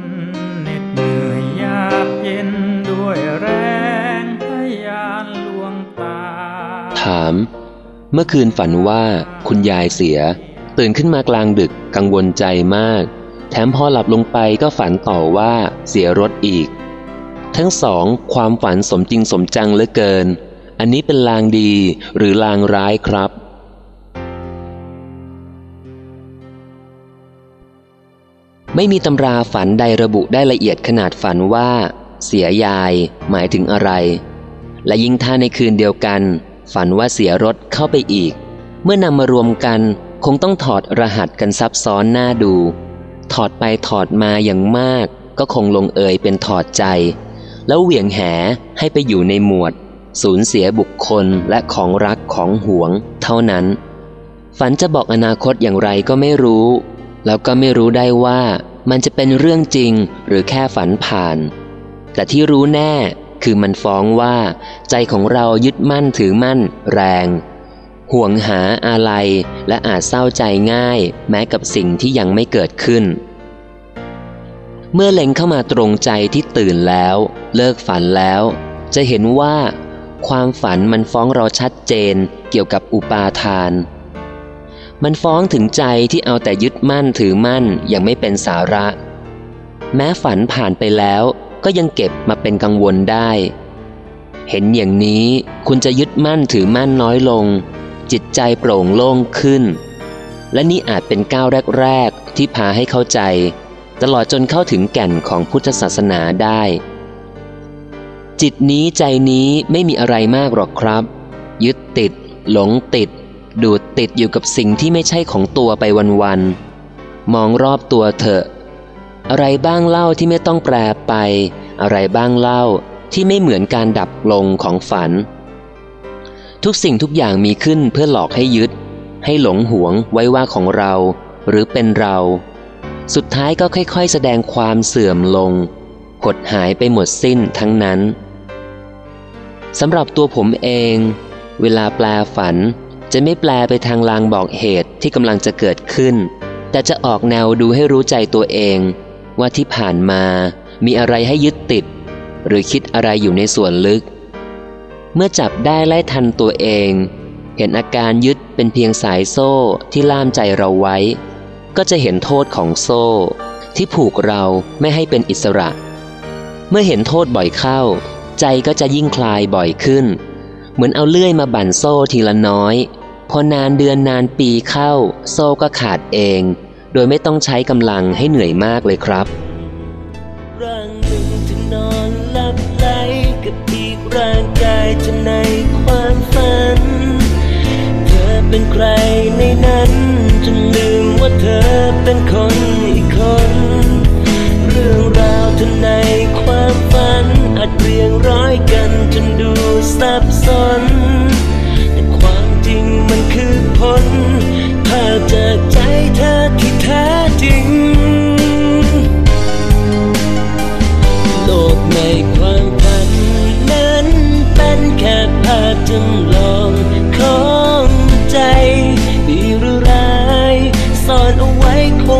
นเหน็ดเหนื่อยยากเย็นด้วยแรงพยานลวงตา ถาม เมื่อคืนฝันว่าคุณยายเสีย ตื่นขึ้นมากลางดึกกังวลใจมาก แถมพอหลับลงไปก็ฝันต่อว่าเสียรถอีก ทั้งสองความฝันสมจริงสมจังเหลือเกิน อันนี้เป็นลางดีหรือลางร้ายครับ ไม่มีตำราฝันใดระบุได้ละเอียดขนาดฝันว่า เสียยาย หมายถึงอะไร และยิ่งถ้าในคืนเดียวกัน ฝันว่าเสียรถเข้าไปอีก เมื่อนำมารวมกันคงต้องถอดรหัสกันซับซ้อนหน้าดู ถอดไปถอดมาอย่างมาก ก็คงลงเอยเป็นถอดใจ แล้วเหวี่ยงแหให้ไปอยู่ในหมวด สูญเสียบุคคลและของรักของหวง เท่านั้น ฝันจะบอกอนาคตอย่างไรก็ไม่รู้ แล้วก็ไม่รู้ได้ว่ามันจะเป็นเรื่องจริงหรือแค่ฝันผ่าน แต่ที่รู้แน่คือมันฟ้องว่า ใจของเรายึดมั่นถือมั่น แรง ห่วงหาอะไรและอาจเศร้าใจง่าย แม้กับสิ่งที่ยังไม่เกิดขึ้น เมื่อเล็งเข้ามาตรงใจที่ตื่นแล้ว เลิกฝันแล้ว จะเห็นว่า ความฝันมันฟ้องเราชัดเจนเกี่ยวกับอุปาทาน มันฟ้องถึงใจที่เอาแต่ยึดมั่นถือมั่นอย่างไม่เป็นสาระ แม้ฝันผ่านไปแล้วก็ยังเก็บมาเป็นกังวลได้ เห็นอย่างนี้คุณจะยึดมั่นถือมั่นน้อยลง จิตใจโปร่งโล่งขึ้น และนี่อาจเป็นก้าวแรก ๆ ที่พาให้เข้าใจ ตลอดจนเข้าถึงแก่นของพุทธศาสนาได้ จิตนี้ใจนี้ไม่มีอะไรมากหรอกครับ ยึดติด หลงติด ดูดติดอยู่กับสิ่งที่ไม่ใช่ของตัวไปวันๆ มองรอบตัวเถอะ อะไรบ้างเล่าที่ไม่ต้องแปรไป อะไรบ้างเล่าที่ไม่เหมือนการดับลงของฝัน ทุกสิ่งทุกอย่างมีขึ้นเพื่อหลอกให้ยึด ให้หลงหวงไว้ว่าของเรา หรือเป็นเรา สุดท้ายก็ค่อยๆ แสดงความเสื่อมลง หดหายไปหมดสิ้นทั้งนั้นสำหรับตัวผมเอง เวลาแปลฝัน จะไม่แปลไปทางลางบอกเหตุที่กำลังจะเกิดขึ้น แต่จะออกแนวดูให้รู้ใจตัวเอง ว่าที่ผ่านมามีอะไรให้ยึดติด หรือคิดอะไรอยู่ในส่วนลึก เมื่อจับได้ไล่ทันตัวเอง เห็นอาการยึดเป็นเพียงสายโซ่ที่ล่ามใจเราไว้ ก็จะเห็นโทษของโซ่ ที่ผูกเราไม่ให้เป็นอิสระ เมื่อเห็นโทษบ่อยเข้า ใจก็จะยิ่งคลายบ่อยขึ้นเหมือนเอาเลื่อยมาบั่นโซ่ทีละน้อย พอนานเดือนนานปีเข้า โซ่ก็ขาดเอง โดยไม่ต้องใช้กำลังให้เหนื่อยมากเลยครับร่างหนึ่งจะนอนหลับไหลกับอีกร่างกายจะในความฝัน เธอเป็นใครในนั้นจนลืมว่าเธอเป็นคนอีกคน เรื่องราวเธอในความฝันอาจเรียงร้อยกันจนดูซับซ้อน จนลองคล้องใจดีหรือร้ายซ่อนเอาไว้คน